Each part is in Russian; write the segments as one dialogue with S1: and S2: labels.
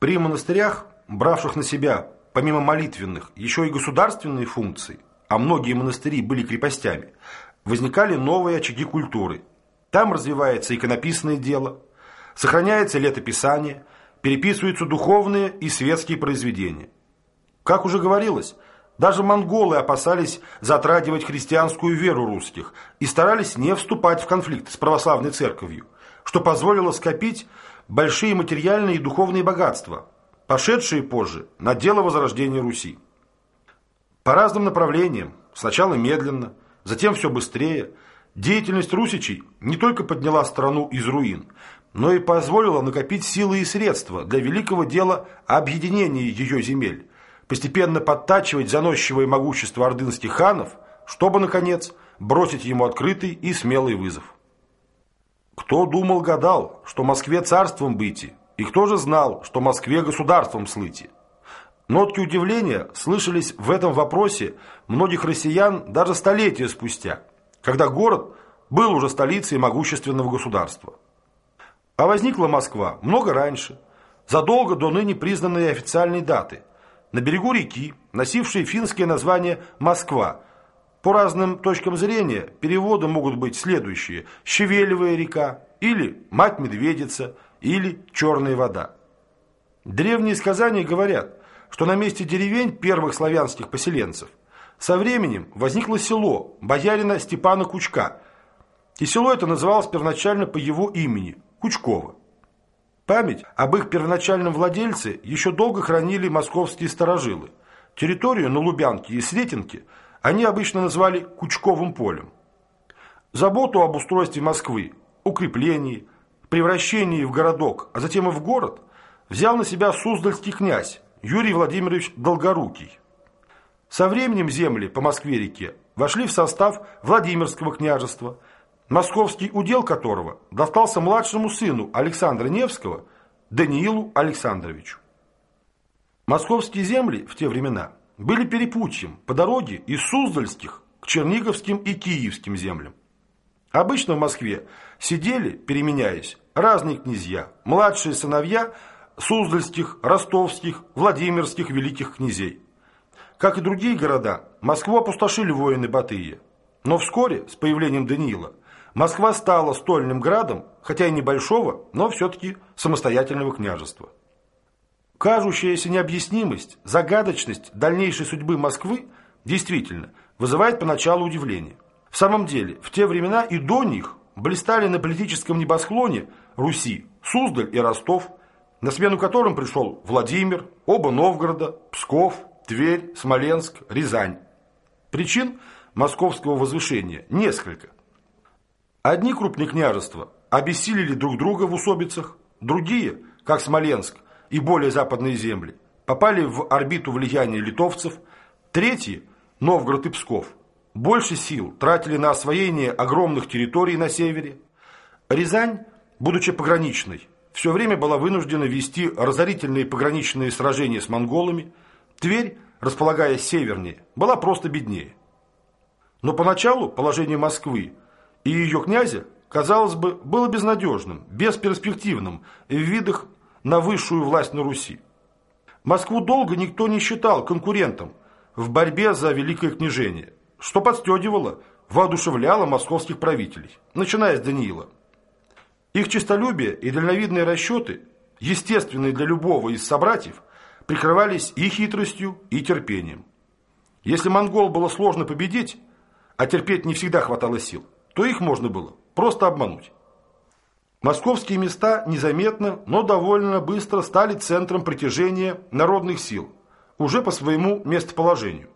S1: При монастырях, бравших на себя, помимо молитвенных, еще и государственные функции, а многие монастыри были крепостями, возникали новые очаги культуры. Там развивается иконописное дело, сохраняется летописание, переписываются духовные и светские произведения. Как уже говорилось, даже монголы опасались затрагивать христианскую веру русских и старались не вступать в конфликт с православной церковью, что позволило скопить большие материальные и духовные богатства, пошедшие позже на дело возрождения Руси. По разным направлениям, сначала медленно, затем все быстрее, деятельность русичей не только подняла страну из руин, но и позволила накопить силы и средства для великого дела объединения ее земель, постепенно подтачивать заносчивое могущество ордынских ханов, чтобы, наконец, бросить ему открытый и смелый вызов. Кто думал, гадал, что Москве царством быти, и кто же знал, что Москве государством слыти? Нотки удивления слышались в этом вопросе многих россиян даже столетия спустя, когда город был уже столицей могущественного государства. А возникла Москва много раньше, задолго до ныне признанной официальной даты – на берегу реки, носившей финское название «Москва». По разным точкам зрения переводы могут быть следующие – «Щавелевая река» или «Мать-медведица» или «Черная вода». Древние сказания говорят, что на месте деревень первых славянских поселенцев со временем возникло село боярина Степана Кучка, и село это называлось первоначально по его имени – Кучково. Память об их первоначальном владельце еще долго хранили московские старожилы. Территорию на Лубянке и Сретенке они обычно называли Кучковым полем. Заботу об устройстве Москвы, укреплении, превращении в городок, а затем и в город, взял на себя Суздальский князь Юрий Владимирович Долгорукий. Со временем земли по Москве-реке вошли в состав Владимирского княжества – московский удел которого достался младшему сыну Александра Невского Даниилу Александровичу. Московские земли в те времена были перепутьем по дороге из Суздальских к Черниговским и Киевским землям. Обычно в Москве сидели, переменяясь, разные князья, младшие сыновья Суздальских, Ростовских, Владимирских великих князей. Как и другие города, Москву опустошили воины Батыя. Но вскоре, с появлением Даниила, Москва стала стольным градом, хотя и небольшого, но все-таки самостоятельного княжества. Кажущаяся необъяснимость, загадочность дальнейшей судьбы Москвы действительно вызывает поначалу удивление. В самом деле, в те времена и до них блистали на политическом небосклоне Руси Суздаль и Ростов, на смену которым пришел Владимир, оба Новгорода, Псков, Тверь, Смоленск, Рязань. Причин московского возвышения несколько – Одни крупные княжества обессилили друг друга в усобицах, другие, как Смоленск и более западные земли, попали в орбиту влияния литовцев, третьи, Новгород и Псков, больше сил тратили на освоение огромных территорий на севере. Рязань, будучи пограничной, все время была вынуждена вести разорительные пограничные сражения с монголами, Тверь, располагаясь севернее, была просто беднее. Но поначалу положение Москвы и ее князя, казалось бы, было безнадежным, бесперспективным в видах на высшую власть на Руси. Москву долго никто не считал конкурентом в борьбе за великое княжение, что подстегивало, воодушевляло московских правителей, начиная с Даниила. Их честолюбие и дальновидные расчеты, естественные для любого из собратьев, прикрывались и хитростью, и терпением. Если монгол было сложно победить, а терпеть не всегда хватало сил, то их можно было просто обмануть. Московские места незаметно, но довольно быстро стали центром притяжения народных сил, уже по своему местоположению.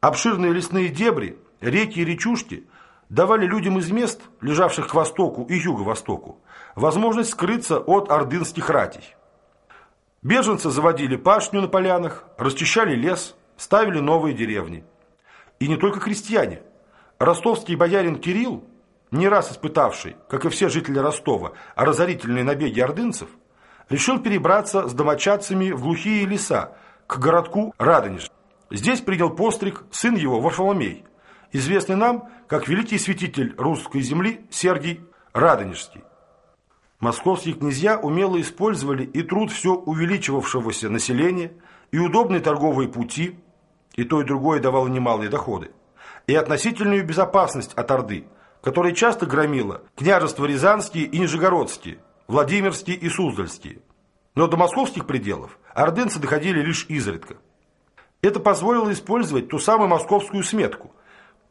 S1: Обширные лесные дебри, реки и речушки давали людям из мест, лежавших к востоку и юго-востоку, возможность скрыться от ордынских ратей. Беженцы заводили пашню на полянах, расчищали лес, ставили новые деревни. И не только крестьяне – Ростовский боярин Кирилл, не раз испытавший, как и все жители Ростова, разорительные набеги ордынцев, решил перебраться с домочадцами в глухие леса, к городку Радонеж. Здесь принял постриг сын его Варфоломей, известный нам как великий святитель русской земли Сергий Радонежский. Московские князья умело использовали и труд все увеличивавшегося населения, и удобные торговые пути, и то и другое давало немалые доходы, и относительную безопасность от Орды, которая часто громила княжества Рязанские и Нижегородские, Владимирские и Суздальские. Но до московских пределов ордынцы доходили лишь изредка. Это позволило использовать ту самую московскую сметку –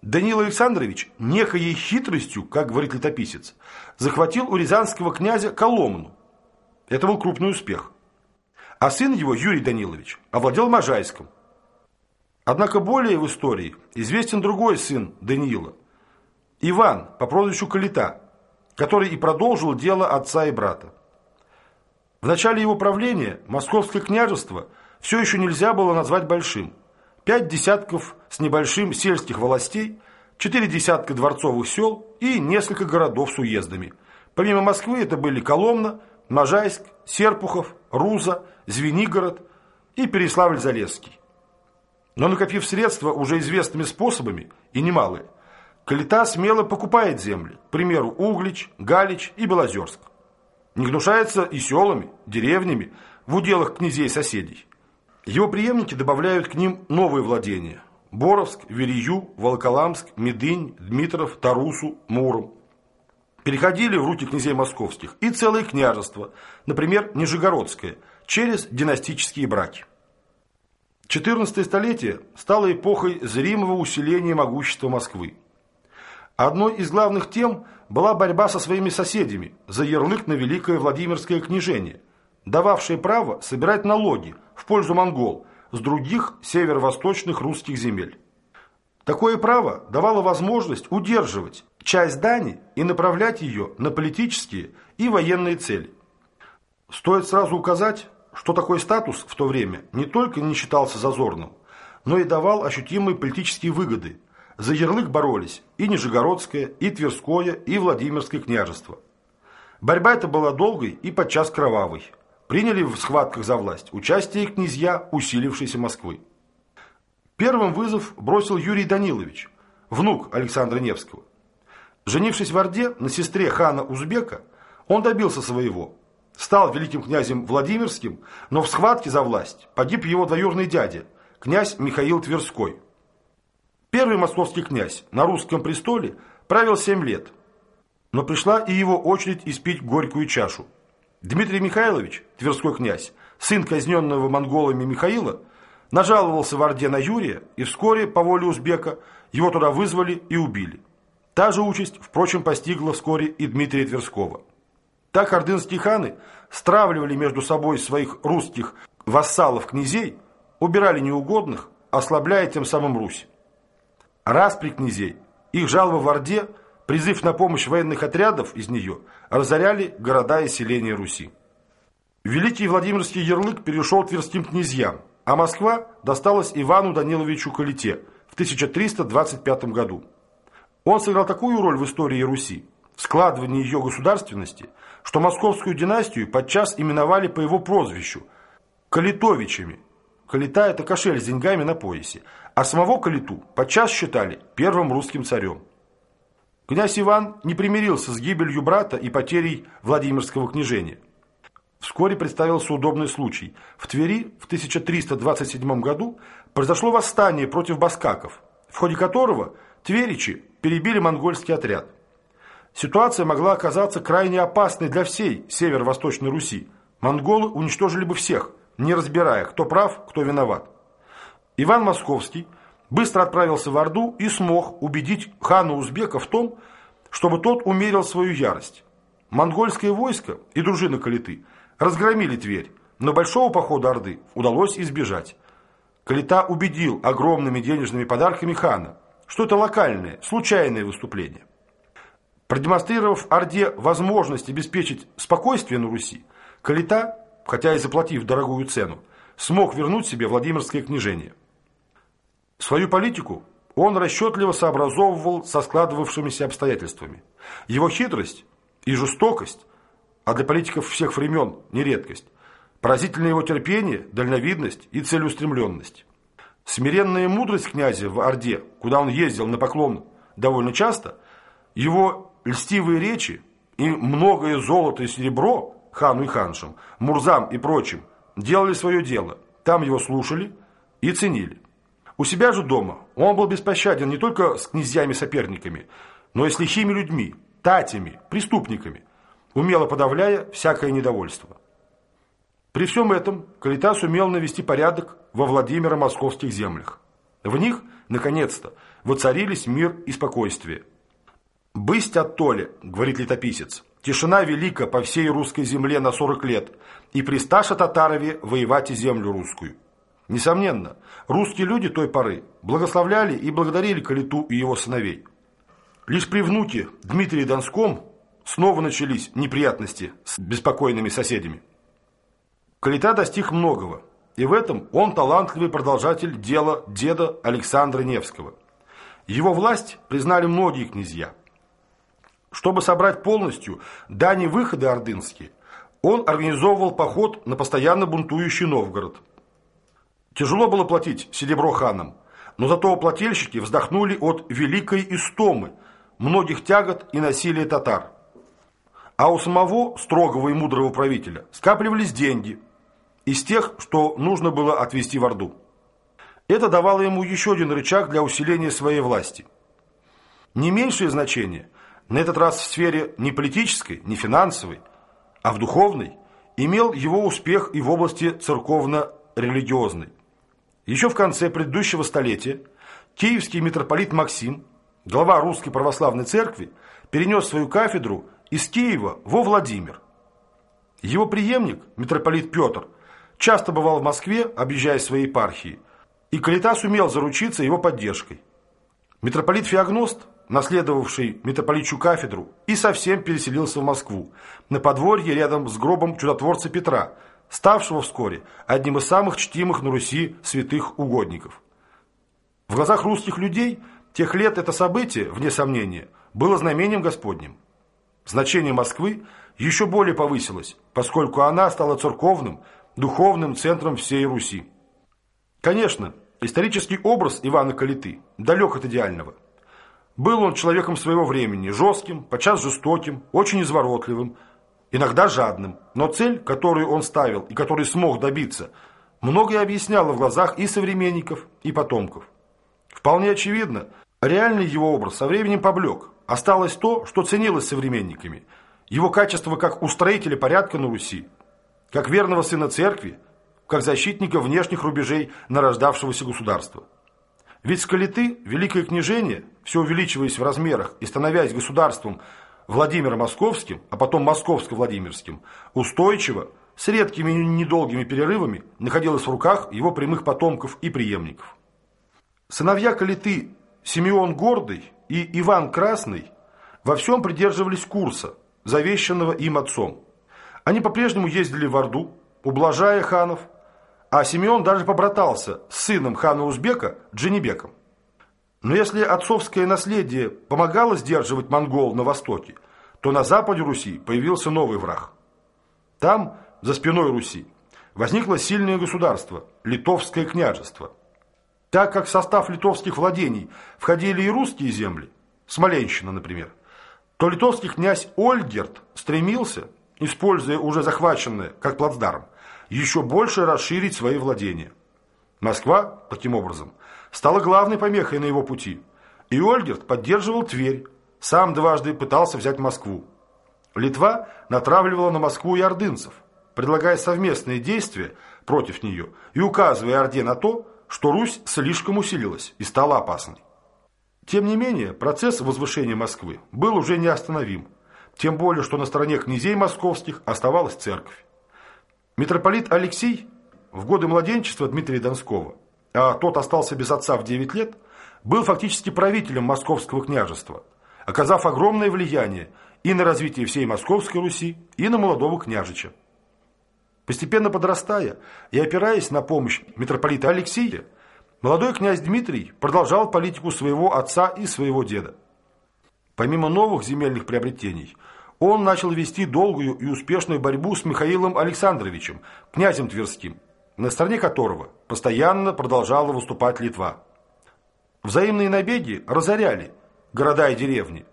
S1: Даниил Александрович, некоей хитростью, как говорит летописец, захватил у рязанского князя Коломну. Это был крупный успех. А сын его, Юрий Данилович, овладел Можайском. Однако более в истории известен другой сын Даниила, Иван по прозвищу Калита, который и продолжил дело отца и брата. В начале его правления Московское княжество все еще нельзя было назвать большим – пять десятков с небольшим сельских властей, четыре десятка дворцовых сел и несколько городов с уездами. Помимо Москвы это были Коломна, Можайск, Серпухов, Руза, Звенигород и Переславль-Залесский. Но накопив средства уже известными способами, и немалые, Калита смело покупает земли, к примеру, Углич, Галич и Белозерск. Не гнушается и селами, деревнями в уделах князей-соседей. Его преемники добавляют к ним новые владения – Боровск, Верию, Волоколамск, Медынь, Дмитров, Тарусу, Муром. Переходили в руки князей московских и целые княжества, например, Нижегородское, через династические браки. 14 столетие стало эпохой зримого усиления могущества Москвы. Одной из главных тем была борьба со своими соседями за ярлык на Великое Владимирское княжение – дававшее право собирать налоги в пользу монгол с других северо-восточных русских земель. Такое право давало возможность удерживать часть дани и направлять ее на политические и военные цели. Стоит сразу указать, что такой статус в то время не только не считался зазорным, но и давал ощутимые политические выгоды. За ярлык боролись и Нижегородское, и Тверское, и Владимирское княжество. Борьба эта была долгой и подчас кровавой приняли в схватках за власть участие князья усилившейся Москвы. Первым вызов бросил Юрий Данилович, внук Александра Невского. Женившись в Орде на сестре хана Узбека, он добился своего. Стал великим князем Владимирским, но в схватке за власть погиб его двоюродный дядя, князь Михаил Тверской. Первый московский князь на русском престоле правил семь лет, но пришла и его очередь испить горькую чашу. Дмитрий Михайлович, Тверской князь, сын казненного монголами Михаила, нажаловался в Орде на Юрия, и вскоре, по воле узбека, его туда вызвали и убили. Та же участь, впрочем, постигла вскоре и Дмитрия Тверского. Так ордынские ханы стравливали между собой своих русских вассалов-князей, убирали неугодных, ослабляя тем самым Русь. Распри князей, их жалобы в Орде – призыв на помощь военных отрядов из нее разоряли города и селения Руси. Великий Владимирский ярлык перешел тверским князьям, а Москва досталась Ивану Даниловичу Калите в 1325 году. Он сыграл такую роль в истории Руси, в складывании ее государственности, что московскую династию подчас именовали по его прозвищу – Калитовичами. Калита – это кошель с деньгами на поясе, а самого Калиту подчас считали первым русским царем. Князь Иван не примирился с гибелью брата и потерей Владимирского княжения. Вскоре представился удобный случай. В Твери в 1327 году произошло восстание против баскаков, в ходе которого тверичи перебили монгольский отряд. Ситуация могла оказаться крайне опасной для всей северо-восточной Руси. Монголы уничтожили бы всех, не разбирая, кто прав, кто виноват. Иван Московский – быстро отправился в Орду и смог убедить хана Узбека в том, чтобы тот умерил свою ярость. Монгольское войско и дружина Калиты разгромили Тверь, но большого похода Орды удалось избежать. Калита убедил огромными денежными подарками хана, что это локальное, случайное выступление. Продемонстрировав Орде возможность обеспечить спокойствие на Руси, Калита, хотя и заплатив дорогую цену, смог вернуть себе Владимирское княжение. Свою политику он расчетливо сообразовывал со складывавшимися обстоятельствами. Его хитрость и жестокость, а для политиков всех времен не редкость, поразительное его терпение, дальновидность и целеустремленность. Смиренная мудрость князя в Орде, куда он ездил на поклон довольно часто, его льстивые речи и многое золото и серебро хану и ханшам, мурзам и прочим делали свое дело. Там его слушали и ценили. У себя же дома он был беспощаден не только с князьями-соперниками, но и с лихими людьми, татями, преступниками, умело подавляя всякое недовольство. При всем этом Калита сумел навести порядок во Владимиро-московских землях. В них, наконец-то, воцарились мир и спокойствие. «Бысть от Толе», — говорит летописец, — «тишина велика по всей русской земле на 40 лет, и присташа татарове воевать и землю русскую». Несомненно, русские люди той поры благословляли и благодарили Калиту и его сыновей. Лишь при внуке Дмитрии Донском снова начались неприятности с беспокойными соседями. Калита достиг многого, и в этом он талантливый продолжатель дела деда Александра Невского. Его власть признали многие князья. Чтобы собрать полностью дани выходы ордынские, он организовывал поход на постоянно бунтующий Новгород – Тяжело было платить серебро ханам, но зато плательщики вздохнули от великой истомы, многих тягот и насилия татар. А у самого строгого и мудрого правителя скапливались деньги из тех, что нужно было отвести в Орду. Это давало ему еще один рычаг для усиления своей власти. Не меньшее значение, на этот раз в сфере не политической, не финансовой, а в духовной, имел его успех и в области церковно-религиозной. Еще в конце предыдущего столетия киевский митрополит Максим, глава Русской Православной Церкви, перенес свою кафедру из Киева во Владимир. Его преемник, митрополит Петр, часто бывал в Москве, объезжая свои епархии, и Калита сумел заручиться его поддержкой. Митрополит Феогност, наследовавший митрополитчу кафедру, и совсем переселился в Москву, на подворье рядом с гробом чудотворца Петра – ставшего вскоре одним из самых чтимых на Руси святых угодников. В глазах русских людей тех лет это событие, вне сомнения, было знамением Господним. Значение Москвы еще более повысилось, поскольку она стала церковным, духовным центром всей Руси. Конечно, исторический образ Ивана Калиты далек от идеального. Был он человеком своего времени, жестким, подчас жестоким, очень изворотливым, иногда жадным. Но цель, которую он ставил и которой смог добиться, многое объясняла в глазах и современников, и потомков. Вполне очевидно, реальный его образ со временем поблек. Осталось то, что ценилось современниками. Его качество как устроителя порядка на Руси, как верного сына церкви, как защитника внешних рубежей нарождавшегося государства. Ведь скалиты, великое княжение, все увеличиваясь в размерах и становясь государством, Владимиром Московским, а потом Московско-Владимирским, устойчиво, с редкими и недолгими перерывами находилась в руках его прямых потомков и преемников. Сыновья Калиты Симеон Гордый и Иван Красный во всем придерживались курса, завещанного им отцом. Они по-прежнему ездили в Орду, ублажая ханов, а Симеон даже побратался с сыном хана Узбека Дженебеком. Но если отцовское наследие помогало сдерживать монгол на востоке, то на западе Руси появился новый враг. Там, за спиной Руси, возникло сильное государство – Литовское княжество. Так как в состав литовских владений входили и русские земли, Смоленщина, например, то литовский князь Ольгерт стремился, используя уже захваченное как плацдарм, еще больше расширить свои владения. Москва, таким образом, стала главной помехой на его пути. И Ольгерт поддерживал Тверь, сам дважды пытался взять Москву. Литва натравливала на Москву и ордынцев, предлагая совместные действия против нее и указывая Орде на то, что Русь слишком усилилась и стала опасной. Тем не менее, процесс возвышения Москвы был уже неостановим, тем более, что на стороне князей московских оставалась церковь. Митрополит Алексей в годы младенчества Дмитрия Донского а тот остался без отца в 9 лет, был фактически правителем Московского княжества, оказав огромное влияние и на развитие всей Московской Руси, и на молодого княжича. Постепенно подрастая и опираясь на помощь митрополита Алексея, молодой князь Дмитрий продолжал политику своего отца и своего деда. Помимо новых земельных приобретений, он начал вести долгую и успешную борьбу с Михаилом Александровичем, князем Тверским, на стороне которого постоянно продолжала выступать Литва. Взаимные набеги разоряли города и деревни,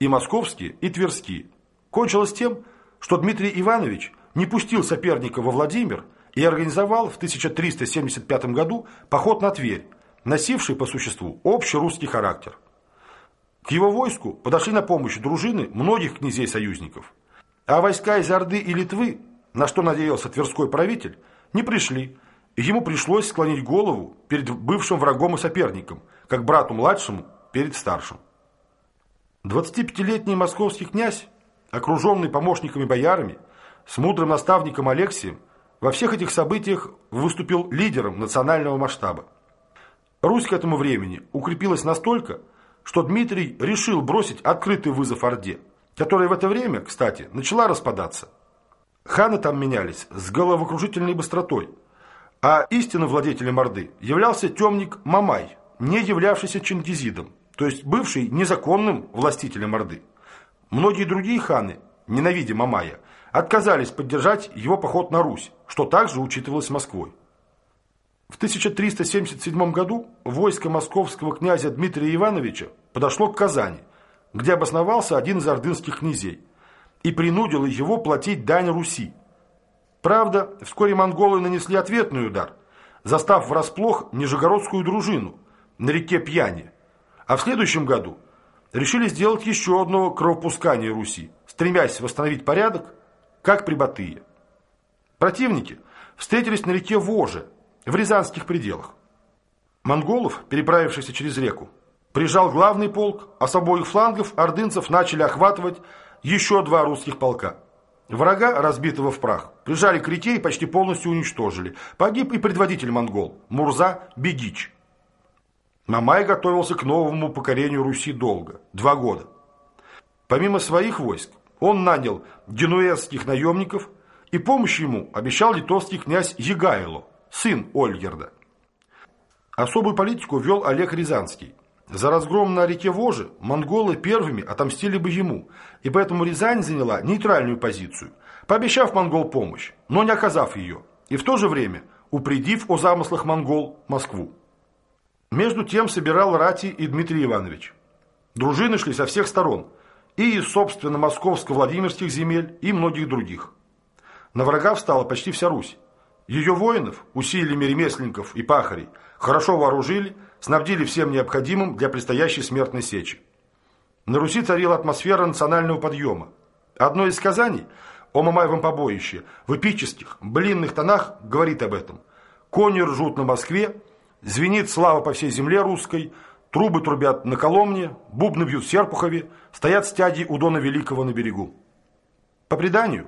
S1: и московские, и тверские. кончилось тем, что Дмитрий Иванович не пустил соперника во Владимир и организовал в 1375 году поход на Тверь, носивший по существу общий русский характер. К его войску подошли на помощь дружины многих князей-союзников, а войска из Орды и Литвы, на что надеялся Тверской правитель, не пришли, и ему пришлось склонить голову перед бывшим врагом и соперником, как брату младшему перед старшим. 25-летний московский князь, окруженный помощниками-боярами, с мудрым наставником Алексием, во всех этих событиях выступил лидером национального масштаба. Русь к этому времени укрепилась настолько, что Дмитрий решил бросить открытый вызов Орде, которая в это время, кстати, начала распадаться. Ханы там менялись с головокружительной быстротой, а истинным владетелем Орды являлся темник Мамай, не являвшийся чингизидом, то есть бывший незаконным властителем Орды. Многие другие ханы, ненавидя Мамая, отказались поддержать его поход на Русь, что также учитывалось Москвой. В 1377 году войско московского князя Дмитрия Ивановича подошло к Казани, где обосновался один из ордынских князей, и принудило его платить дань Руси. Правда, вскоре монголы нанесли ответный удар, застав врасплох Нижегородскую дружину на реке Пьяни, а в следующем году решили сделать еще одно кровопускание Руси, стремясь восстановить порядок, как при Батые. Противники встретились на реке Воже, в Рязанских пределах. Монголов, переправившихся через реку, прижал главный полк, а с обоих флангов ордынцев начали охватывать еще два русских полка. Врага, разбитого в прах, прижали к реке и почти полностью уничтожили. Погиб и предводитель монгол, Мурза Бегич. Мамай готовился к новому покорению Руси долго, два года. Помимо своих войск, он нанял генуэзских наемников, и помощь ему обещал литовский князь Егайло, сын Ольгерда. Особую политику вел Олег Рязанский. За разгром на реке Воже монголы первыми отомстили бы ему, и поэтому Рязань заняла нейтральную позицию, пообещав монгол помощь, но не оказав ее, и в то же время упредив о замыслах монгол Москву. Между тем собирал рати и Дмитрий Иванович. Дружины шли со всех сторон, и из, собственно, московско-владимирских земель, и многих других. На врага встала почти вся Русь. Ее воинов, усилиями ремесленников и пахарей, хорошо вооружили, снабдили всем необходимым для предстоящей смертной сечи. На Руси царила атмосфера национального подъема. Одно из сказаний о Мамаевом побоище в эпических, блинных тонах говорит об этом. Кони ржут на Москве, звенит слава по всей земле русской, трубы трубят на Коломне, бубны бьют в Серпухове, стоят стяги у Дона Великого на берегу. По преданию,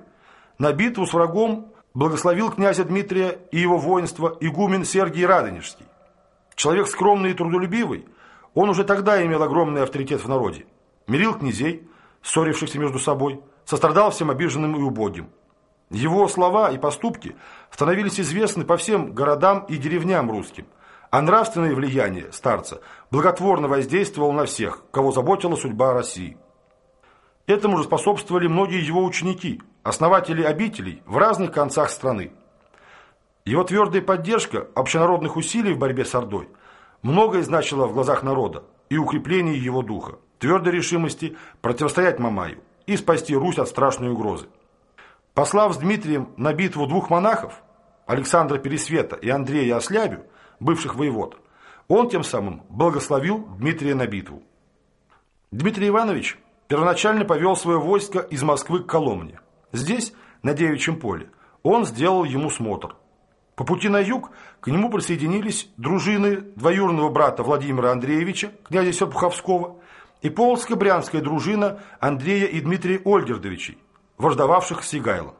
S1: на битву с врагом благословил князя Дмитрия и его воинство игумен Сергий Радонежский. Человек скромный и трудолюбивый, он уже тогда имел огромный авторитет в народе. Мирил князей, ссорившихся между собой, сострадал всем обиженным и убогим. Его слова и поступки становились известны по всем городам и деревням русским, а нравственное влияние старца благотворно воздействовало на всех, кого заботила судьба России. Этому же способствовали многие его ученики, основатели обителей в разных концах страны. Его твердая поддержка общенародных усилий в борьбе с Ордой многое значила в глазах народа и укрепление его духа, твердой решимости противостоять Мамаю и спасти Русь от страшной угрозы. Послав с Дмитрием на битву двух монахов, Александра Пересвета и Андрея Ослябю, бывших воевод, он тем самым благословил Дмитрия на битву. Дмитрий Иванович первоначально повел свое войско из Москвы к Коломне. Здесь, на Девичьем поле, он сделал ему смотр. По пути на юг к нему присоединились дружины двоюродного брата Владимира Андреевича, князя Серпуховского, и полско-брянская дружина Андрея и Дмитрия Ольгердовичей, враждовавших с Сигайлом.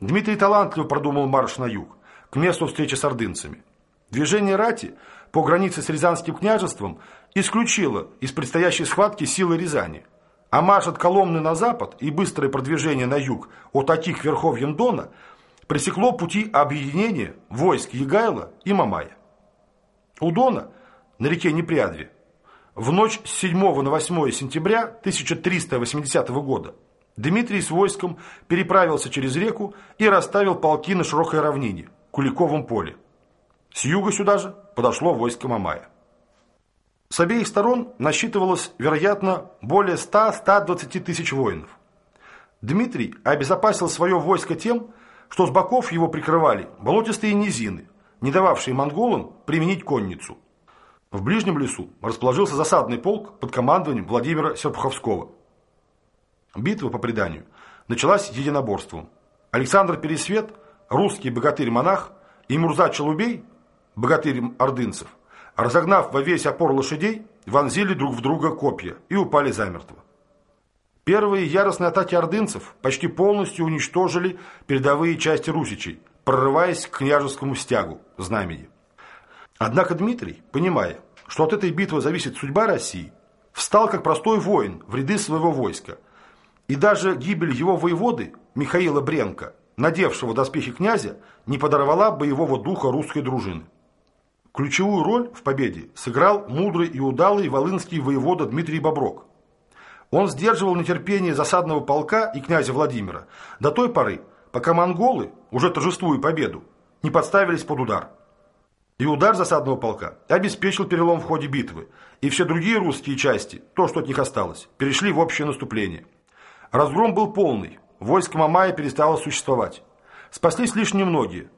S1: Дмитрий талантливо продумал марш на юг, к месту встречи с ордынцами. Движение рати по границе с Рязанским княжеством исключило из предстоящей схватки силы Рязани – а марш от Коломны на запад и быстрое продвижение на юг от таких верховьем Дона пресекло пути объединения войск Егайла и Мамая. У Дона, на реке Непрядве, в ночь с 7 на 8 сентября 1380 года Дмитрий с войском переправился через реку и расставил полки на широкой равнине, Куликовом поле. С юга сюда же подошло войско Мамая. С обеих сторон насчитывалось, вероятно, более 100-120 тысяч воинов. Дмитрий обезопасил свое войско тем, что с боков его прикрывали болотистые низины, не дававшие монголам применить конницу. В ближнем лесу расположился засадный полк под командованием Владимира Серпуховского. Битва, по преданию, началась единоборством. Александр Пересвет, русский богатырь-монах, и Мурза Челубей, богатырь ордынцев, разогнав во весь опор лошадей, вонзили друг в друга копья и упали замертво. Первые яростные атаки ордынцев почти полностью уничтожили передовые части русичей, прорываясь к княжескому стягу, знамени. Однако Дмитрий, понимая, что от этой битвы зависит судьба России, встал как простой воин в ряды своего войска. И даже гибель его воеводы Михаила Бренко, надевшего доспехи князя, не подорвала боевого духа русской дружины. Ключевую роль в победе сыграл мудрый и удалый волынский воевода Дмитрий Боброк. Он сдерживал нетерпение засадного полка и князя Владимира до той поры, пока монголы, уже торжествуя победу, не подставились под удар. И удар засадного полка обеспечил перелом в ходе битвы, и все другие русские части, то, что от них осталось, перешли в общее наступление. Разгром был полный, войско Мамая перестало существовать. Спаслись лишь немногие.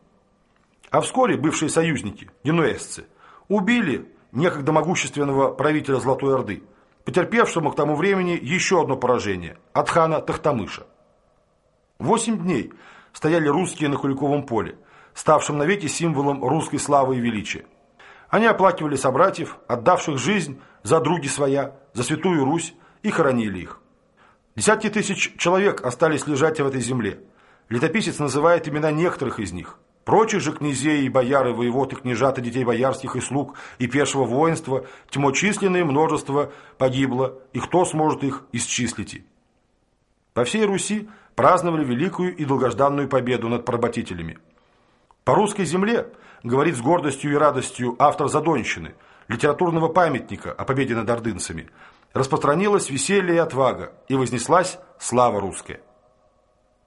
S1: А вскоре бывшие союзники, генуэзцы, убили некогда могущественного правителя Золотой Орды, потерпевшему к тому времени еще одно поражение от хана Тахтамыша. Восемь дней стояли русские на Куликовом поле, ставшем навеки символом русской славы и величия. Они оплакивали собратьев, отдавших жизнь за други своя, за святую Русь, и хоронили их. Десятки тысяч человек остались лежать в этой земле. Летописец называет имена некоторых из них. Прочих же князей и бояр, воевод, и княжат, и детей боярских, и слуг, и пешего воинства, тьмочисленное множество погибло, и кто сможет их исчислить? По всей Руси праздновали великую и долгожданную победу над поработителями – по русской земле, говорит с гордостью и радостью автор «Задонщины», литературного памятника о победе над ордынцами, распространилось веселье и отвага, и вознеслась слава русская.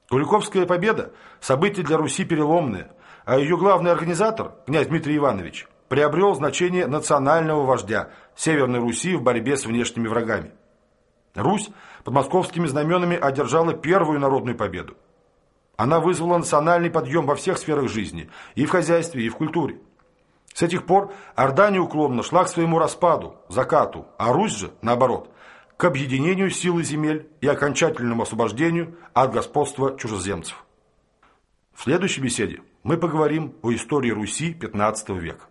S1: Куликовская победа – событие для Руси переломное, а ее главный организатор, князь Дмитрий Иванович, приобрел значение национального вождя Северной Руси в борьбе с внешними врагами. Русь под московскими знаменами одержала первую народную победу. Она вызвала национальный подъем во всех сферах жизни, и в хозяйстве, и в культуре. С этих пор Орда неуклонно шла к своему распаду, закату, а Русь же, наоборот, к объединению силы земель и окончательному освобождению от господства чужеземцев. В следующей беседе мы поговорим о истории Руси XV века.